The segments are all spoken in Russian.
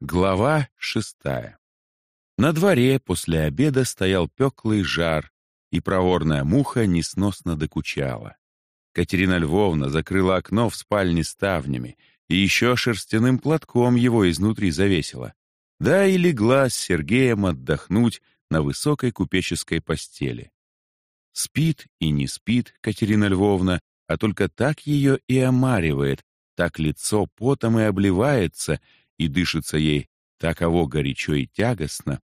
Глава шестая. На дворе после обеда стоял пеклый жар, и проворная муха несносно докучала. Катерина Львовна закрыла окно в спальне ставнями и еще шерстяным платком его изнутри завесила. Да и легла с Сергеем отдохнуть на высокой купеческой постели. Спит и не спит Катерина Львовна, а только так ее и омаривает, так лицо потом и обливается, и дышится ей таково горячо и тягостно,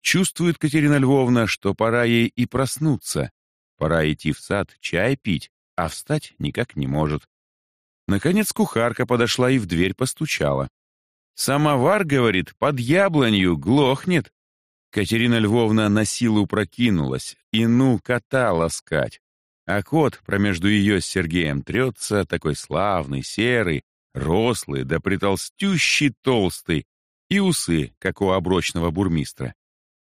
чувствует Катерина Львовна, что пора ей и проснуться, пора идти в сад чай пить, а встать никак не может. Наконец кухарка подошла и в дверь постучала. «Самовар, — говорит, — под яблонью глохнет». Катерина Львовна на силу прокинулась, и ну кота ласкать. А кот промежду ее с Сергеем трется, такой славный, серый, рослый, да притолстющий толстый, и усы, как у оброчного бурмистра.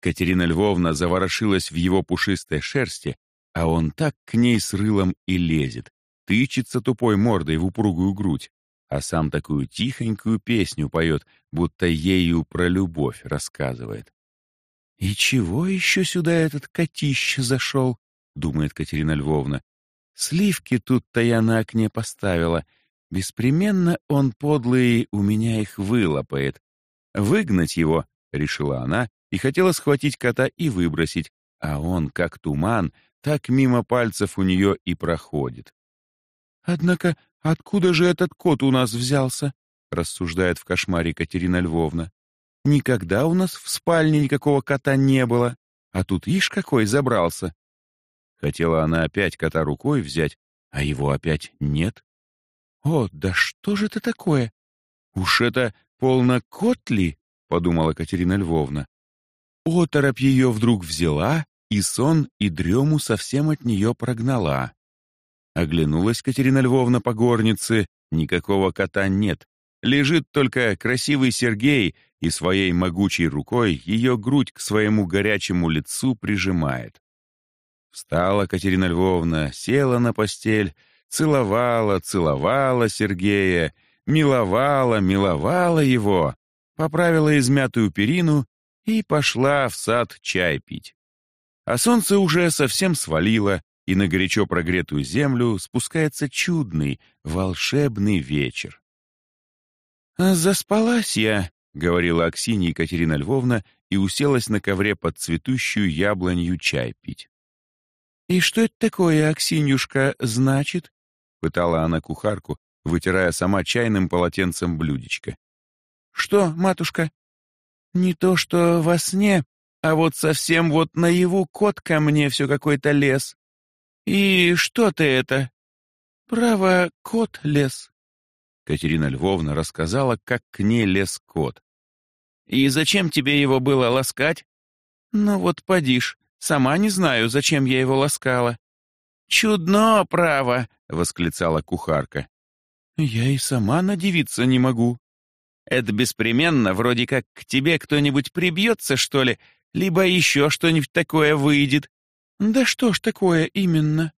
Катерина Львовна заворошилась в его пушистой шерсти, а он так к ней с рылом и лезет, тычется тупой мордой в упругую грудь, а сам такую тихонькую песню поет, будто ею про любовь рассказывает. «И чего еще сюда этот котище зашел?» — думает Катерина Львовна. «Сливки тут-то я на окне поставила, Беспременно он, подлый, у меня их вылопает. Выгнать его, — решила она, и хотела схватить кота и выбросить, а он, как туман, так мимо пальцев у нее и проходит. «Однако откуда же этот кот у нас взялся?» — рассуждает в кошмаре Катерина Львовна. «Никогда у нас в спальне никакого кота не было, а тут ишь какой забрался». Хотела она опять кота рукой взять, а его опять нет. «О, да что же это такое? Уж это полно котли?» — подумала Катерина Львовна. Оторопь ее вдруг взяла, и сон, и дрему совсем от нее прогнала. Оглянулась Катерина Львовна по горнице, никакого кота нет. Лежит только красивый Сергей и своей могучей рукой ее грудь к своему горячему лицу прижимает. Встала Катерина Львовна, села на постель, Целовала, целовала Сергея, миловала, миловала его, поправила измятую перину и пошла в сад чай пить. А солнце уже совсем свалило, и на горячо прогретую землю спускается чудный, волшебный вечер. «Заспалась я», — говорила Аксинья Екатерина Львовна и уселась на ковре под цветущую яблонью чай пить. «И что это такое, Аксинюшка, значит?» — пытала она кухарку, вытирая сама чайным полотенцем блюдечко. «Что, матушка?» «Не то что во сне, а вот совсем вот наяву кот ко мне все какой-то лес. И что ты это?» «Право, кот лес». Катерина Львовна рассказала, как к ней лез кот. «И зачем тебе его было ласкать?» «Ну вот подишь, сама не знаю, зачем я его ласкала». «Чудно, право!» — восклицала кухарка. «Я и сама надевиться не могу». «Это беспременно, вроде как к тебе кто-нибудь прибьется, что ли, либо еще что-нибудь такое выйдет». «Да что ж такое именно?»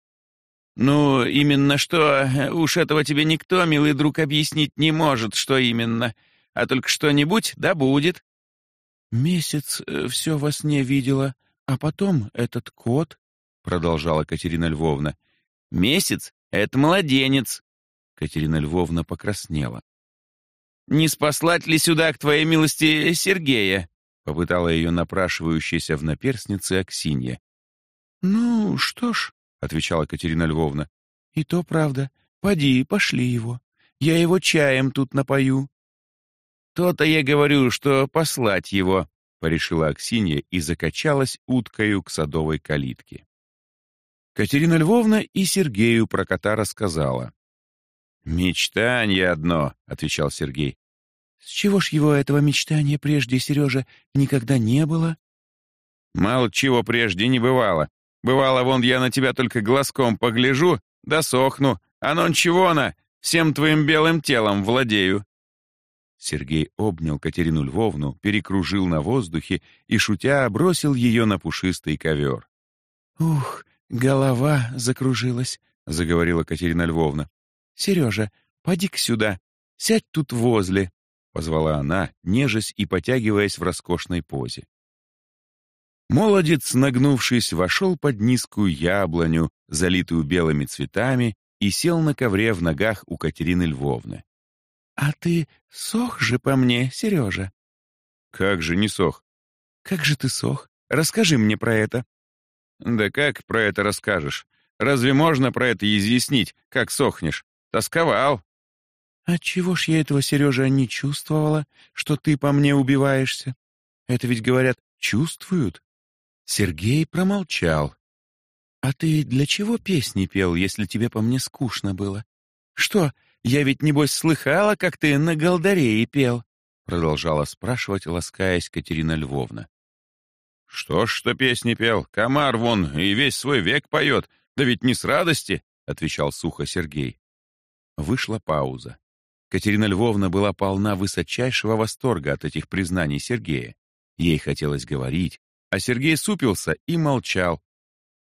«Ну, именно что, уж этого тебе никто, милый друг, объяснить не может, что именно, а только что-нибудь да будет». «Месяц э, все во сне видела, а потом этот кот, — продолжала Катерина Львовна. «Месяц — это младенец!» Катерина Львовна покраснела. «Не спаслать ли сюда, к твоей милости, Сергея?» — попытала ее напрашивающаяся в наперснице Аксинья. «Ну, что ж», — отвечала Катерина Львовна, — «и то правда. Поди, пошли его. Я его чаем тут напою». «То-то я говорю, что послать его», — порешила Аксинья и закачалась уткою к садовой калитке. Катерина Львовна и Сергею про кота рассказала. «Мечтанье одно», — отвечал Сергей. «С чего ж его этого мечтания прежде, Сережа, никогда не было?» «Мало чего прежде не бывало. Бывало, вон я на тебя только глазком погляжу, досохну, а нон чего-на, всем твоим белым телом владею». Сергей обнял Катерину Львовну, перекружил на воздухе и, шутя, бросил ее на пушистый ковер. «Ух, «Голова закружилась», — заговорила Катерина Львовна. «Сережа, поди-ка сюда, сядь тут возле». позвала она, нежась и потягиваясь в роскошной позе. Молодец, нагнувшись, вошел под низкую яблоню, залитую белыми цветами, и сел на ковре в ногах у Катерины Львовны. «А ты сох же по мне, Сережа?» «Как же не сох?» «Как же ты сох? Расскажи мне про это». «Да как про это расскажешь? Разве можно про это изъяснить, как сохнешь? Тосковал». «Отчего ж я этого, Сережа, не чувствовала, что ты по мне убиваешься? Это ведь, говорят, чувствуют?» Сергей промолчал. «А ты для чего песни пел, если тебе по мне скучно было? Что, я ведь, небось, слыхала, как ты на Голдарее пел?» Продолжала спрашивать, ласкаясь Катерина Львовна. «Что ж, что песни пел? Комар вон и весь свой век поет, да ведь не с радости!» — отвечал сухо Сергей. Вышла пауза. Катерина Львовна была полна высочайшего восторга от этих признаний Сергея. Ей хотелось говорить, а Сергей супился и молчал.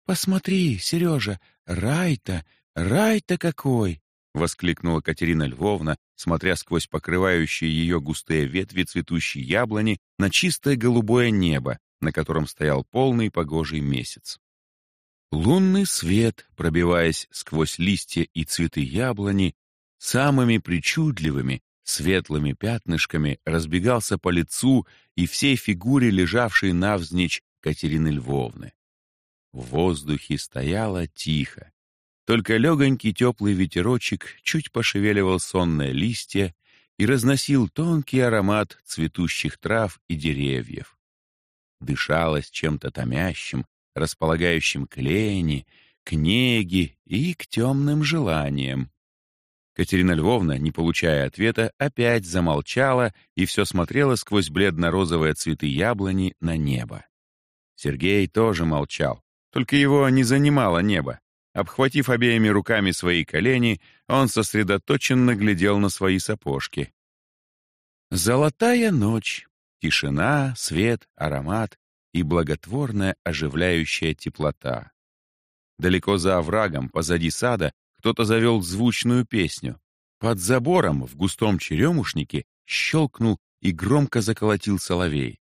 «Посмотри, Сережа, рай-то, рай-то какой!» — воскликнула Катерина Львовна, смотря сквозь покрывающие ее густые ветви цветущей яблони на чистое голубое небо, на котором стоял полный погожий месяц. Лунный свет, пробиваясь сквозь листья и цветы яблони, самыми причудливыми, светлыми пятнышками разбегался по лицу и всей фигуре, лежавшей навзничь Катерины Львовны. В воздухе стояло тихо. Только легонький теплый ветерочек чуть пошевеливал сонные листья и разносил тонкий аромат цветущих трав и деревьев. Дышалось чем-то томящим, располагающим к лени, к неге и к темным желаниям. Катерина Львовна, не получая ответа, опять замолчала и все смотрела сквозь бледно-розовые цветы яблони на небо. Сергей тоже молчал, только его не занимало небо. Обхватив обеими руками свои колени, он сосредоточенно глядел на свои сапожки. Золотая ночь, тишина, свет, аромат и благотворная оживляющая теплота. Далеко за оврагом, позади сада, кто-то завел звучную песню. Под забором в густом черемушнике щелкнул и громко заколотил соловей.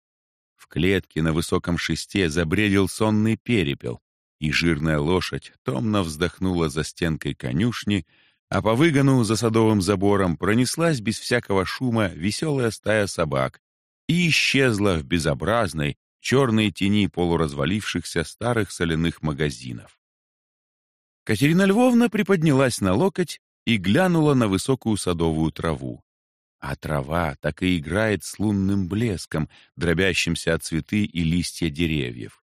В клетке на высоком шесте забредил сонный перепел, и жирная лошадь томно вздохнула за стенкой конюшни, а по выгону за садовым забором пронеслась без всякого шума веселая стая собак и исчезла в безобразной, черной тени полуразвалившихся старых соляных магазинов. Катерина Львовна приподнялась на локоть и глянула на высокую садовую траву. А трава так и играет с лунным блеском, дробящимся от цветы и листья деревьев.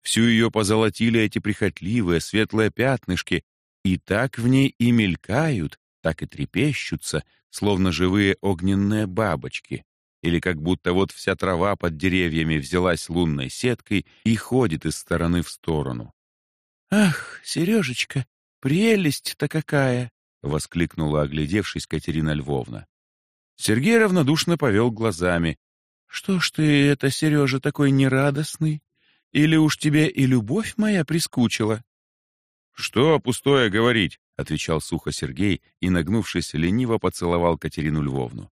Всю ее позолотили эти прихотливые светлые пятнышки, и так в ней и мелькают, так и трепещутся, словно живые огненные бабочки, или как будто вот вся трава под деревьями взялась лунной сеткой и ходит из стороны в сторону. «Ах, Сережечка, прелесть-то какая!» — воскликнула, оглядевшись Катерина Львовна. Сергей равнодушно повел глазами. «Что ж ты это, Сережа, такой нерадостный? Или уж тебе и любовь моя прискучила?» «Что пустое говорить?» — отвечал сухо Сергей и, нагнувшись, лениво поцеловал Катерину Львовну.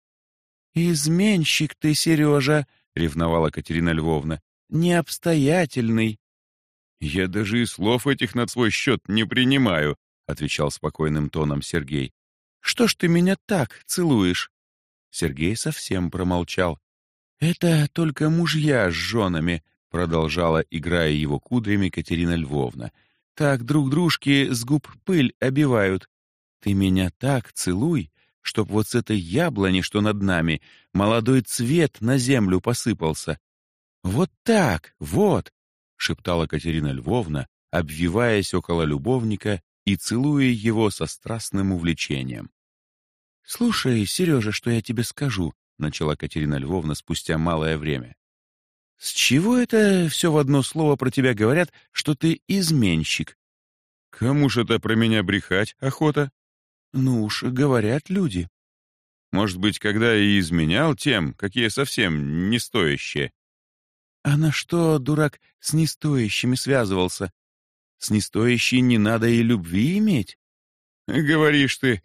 «Изменщик ты, Сережа!» — ревновала Катерина Львовна. «Необстоятельный. «Я даже и слов этих на свой счет не принимаю», — отвечал спокойным тоном Сергей. «Что ж ты меня так целуешь?» Сергей совсем промолчал. «Это только мужья с женами», — продолжала, играя его кудрями Катерина Львовна. «Так друг дружки с губ пыль обивают. Ты меня так целуй, чтоб вот с этой яблони, что над нами, молодой цвет на землю посыпался. Вот так, вот, — шептала Катерина Львовна, обвиваясь около любовника и целуя его со страстным увлечением. «Слушай, Сережа, что я тебе скажу», — начала Катерина Львовна спустя малое время. «С чего это все в одно слово про тебя говорят, что ты изменщик?» «Кому ж это про меня брехать охота?» «Ну уж, говорят люди». «Может быть, когда и изменял тем, какие совсем не стоящие, а на что, дурак, с нестоящими связывался? С нестоящей не надо и любви иметь? Говоришь ты.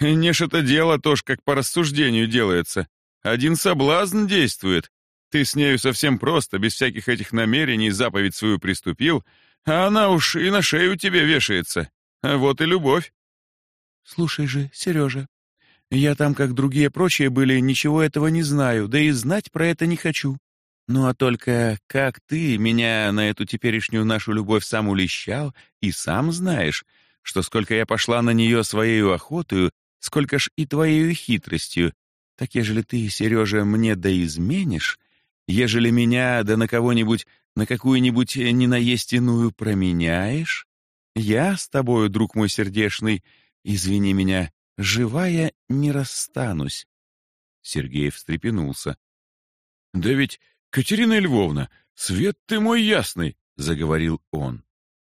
Не ж это дело тоже как по рассуждению делается. Один соблазн действует. Ты с нею совсем просто, без всяких этих намерений, заповедь свою приступил, а она уж и на шею тебе вешается. А вот и любовь. Слушай же, Сережа, я там, как другие прочие были, ничего этого не знаю, да и знать про это не хочу. Ну а только как ты меня на эту теперешнюю нашу любовь сам улещал, и сам знаешь, что сколько я пошла на нее своей охотою, сколько ж и твоею хитростью, так ежели ты, Сережа, мне да изменишь, ежели меня да на кого-нибудь, на какую-нибудь ненаесть иную променяешь, я с тобою, друг мой сердешный, извини меня, живая не расстанусь. Сергей встрепенулся. «Да ведь, Катерина Львовна, свет ты мой ясный!» — заговорил он.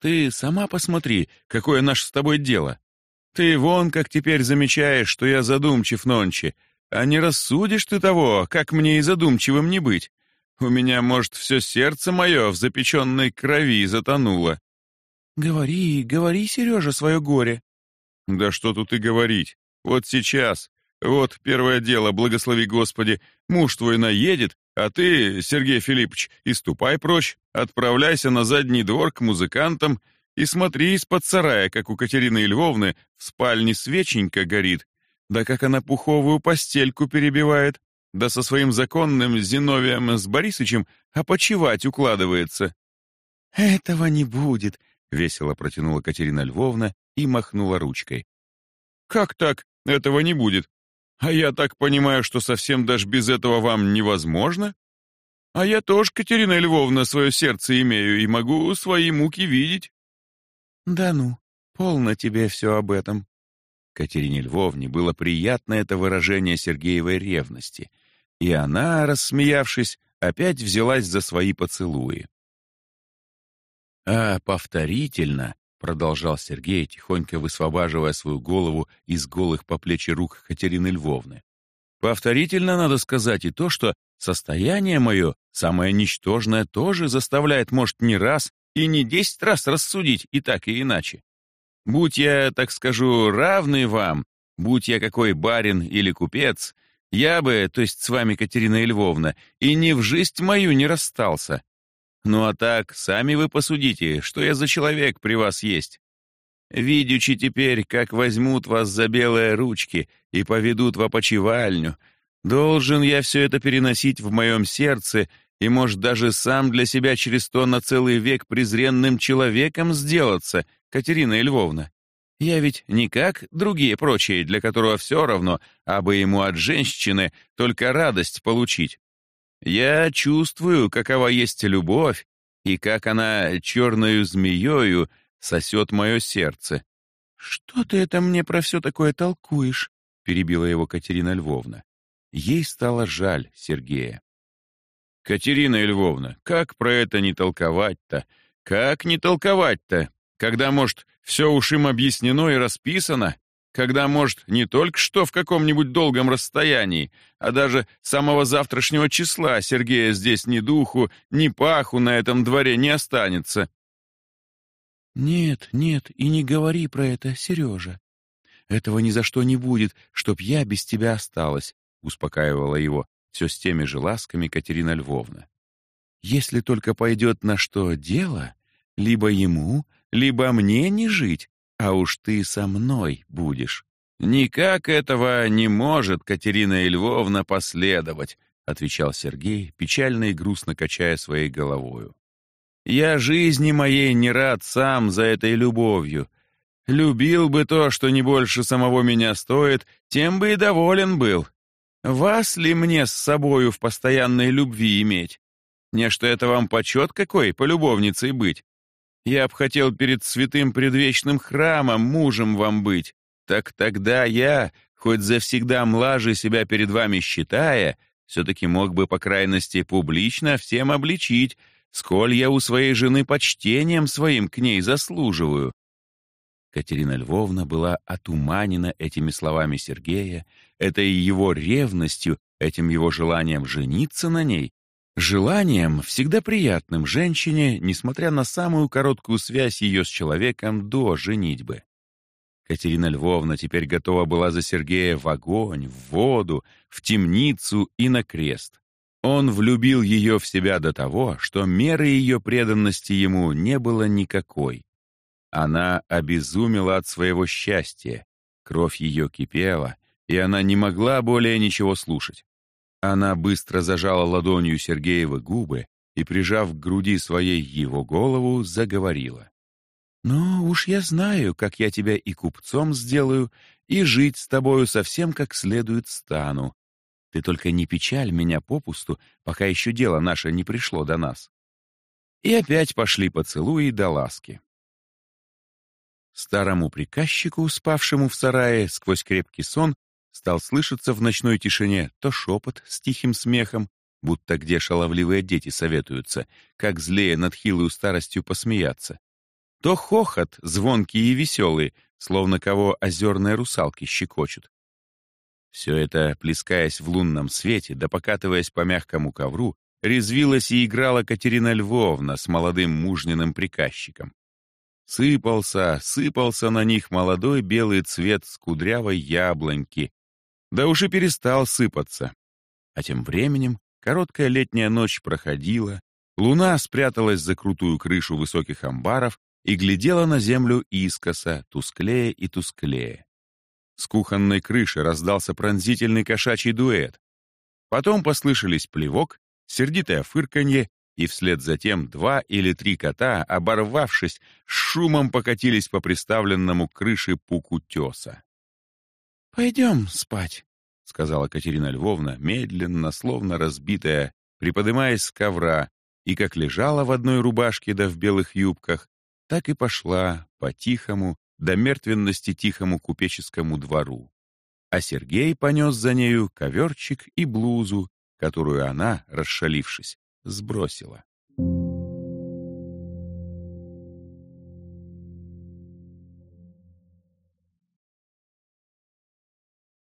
«Ты сама посмотри, какое наше с тобой дело. Ты вон как теперь замечаешь, что я задумчив нонче, а не рассудишь ты того, как мне и задумчивым не быть. У меня, может, все сердце мое в запеченной крови затонуло. «Говори, говори, Сережа, свое горе». «Да что тут и говорить. Вот сейчас. Вот первое дело, благослови Господи. Муж твой наедет, а ты, Сергей Филиппович, и ступай прочь, отправляйся на задний двор к музыкантам и смотри из-под сарая, как у Катерины Львовны в спальне свеченька горит, да как она пуховую постельку перебивает, да со своим законным Зиновием с Борисычем опочивать укладывается». «Этого не будет», Весело протянула Катерина Львовна и махнула ручкой. «Как так? Этого не будет. А я так понимаю, что совсем даже без этого вам невозможно? А я тоже, Катерина Львовна, свое сердце имею и могу свои муки видеть». «Да ну, полно тебе все об этом». Катерине Львовне было приятно это выражение Сергеевой ревности, и она, рассмеявшись, опять взялась за свои поцелуи. «А повторительно», — продолжал Сергей, тихонько высвобаживая свою голову из голых по плечи рук Катерины Львовны. «Повторительно надо сказать и то, что состояние мое, самое ничтожное, тоже заставляет, может, не раз и не десять раз рассудить и так, и иначе. Будь я, так скажу, равный вам, будь я какой барин или купец, я бы, то есть с вами, Катерина Львовна, и ни в жизнь мою не расстался, ну а так, сами вы посудите, что я за человек при вас есть. Видячи теперь, как возьмут вас за белые ручки и поведут в опочивальню, должен я все это переносить в моем сердце и, может, даже сам для себя через то на целый век презренным человеком сделаться, Катерина Львовна. Я ведь не как другие прочие, для которого все равно, а бы ему от женщины только радость получить. Я чувствую, какова есть любовь, и как она черною змеёю сосет мое сердце. «Что ты это мне про все такое толкуешь?» — перебила его Катерина Львовна. Ей стало жаль Сергея. «Катерина Львовна, как про это не толковать-то? Как не толковать-то, когда, может, все уж им объяснено и расписано? Когда, может, не только что в каком-нибудь долгом расстоянии, а даже самого завтрашнего числа Сергея здесь ни духу, ни паху на этом дворе не останется. «Нет, нет, и не говори про это, Сережа. Этого ни за что не будет, чтоб я без тебя осталась», — успокаивала его все с теми же ласками Катерина Львовна. «Если только пойдет на что дело, либо ему, либо мне не жить, а уж ты со мной будешь». «Никак этого не может Катерина Львовна последовать», отвечал Сергей, печально и грустно качая своей головою. «Я жизни моей не рад сам за этой любовью. Любил бы то, что не больше самого меня стоит, тем бы и доволен был. Вас ли мне с собою в постоянной любви иметь? Не что это вам почет какой, полюбовницей быть? Я б хотел перед святым предвечным храмом мужем вам быть. Так тогда я, хоть завсегда млаже себя перед вами считая, все-таки мог бы, по крайности, публично всем обличить, сколь я у своей жены почтением своим к ней заслуживаю». Катерина Львовна была отуманена этими словами Сергея, этой его ревностью, этим его желанием жениться на ней, Желанием, всегда приятным женщине, несмотря на самую короткую связь ее с человеком до женитьбы. Катерина Львовна теперь готова была за Сергея в огонь, в воду, в темницу и на крест. Он влюбил ее в себя до того, что меры ее преданности ему не было никакой. Она обезумела от своего счастья, кровь ее кипела, и она не могла более ничего слушать. Она быстро зажала ладонью Сергеева губы и, прижав к груди своей его голову, заговорила. «Ну, уж я знаю, как я тебя и купцом сделаю, и жить с тобою совсем как следует стану. Ты только не печаль меня попусту, пока еще дело наше не пришло до нас». И опять пошли поцелуи до ласки. Старому приказчику, спавшему в сарае сквозь крепкий сон, стал слышаться в ночной тишине то шепот с тихим смехом, будто где шаловливые дети советуются, как злее над хилую старостью посмеяться, то хохот, звонкий и веселый, словно кого озерные русалки щекочут. Все это, плескаясь в лунном свете, да покатываясь по мягкому ковру, резвилась и играла Катерина Львовна с молодым мужниным приказчиком. Сыпался, сыпался на них молодой белый цвет с кудрявой яблоньки, да уж и перестал сыпаться. А тем временем короткая летняя ночь проходила, луна спряталась за крутую крышу высоких амбаров и глядела на землю искоса, тусклее и тусклее. С кухонной крыши раздался пронзительный кошачий дуэт. Потом послышались плевок, сердитое фырканье, и вслед за тем два или три кота, оборвавшись, шумом покатились по приставленному крыше пуку теса. «Пойдем спать», — сказала Катерина Львовна, медленно, словно разбитая, приподымаясь с ковра, и как лежала в одной рубашке да в белых юбках, так и пошла по-тихому, до мертвенности тихому купеческому двору. А Сергей понес за нею коверчик и блузу, которую она, расшалившись, сбросила.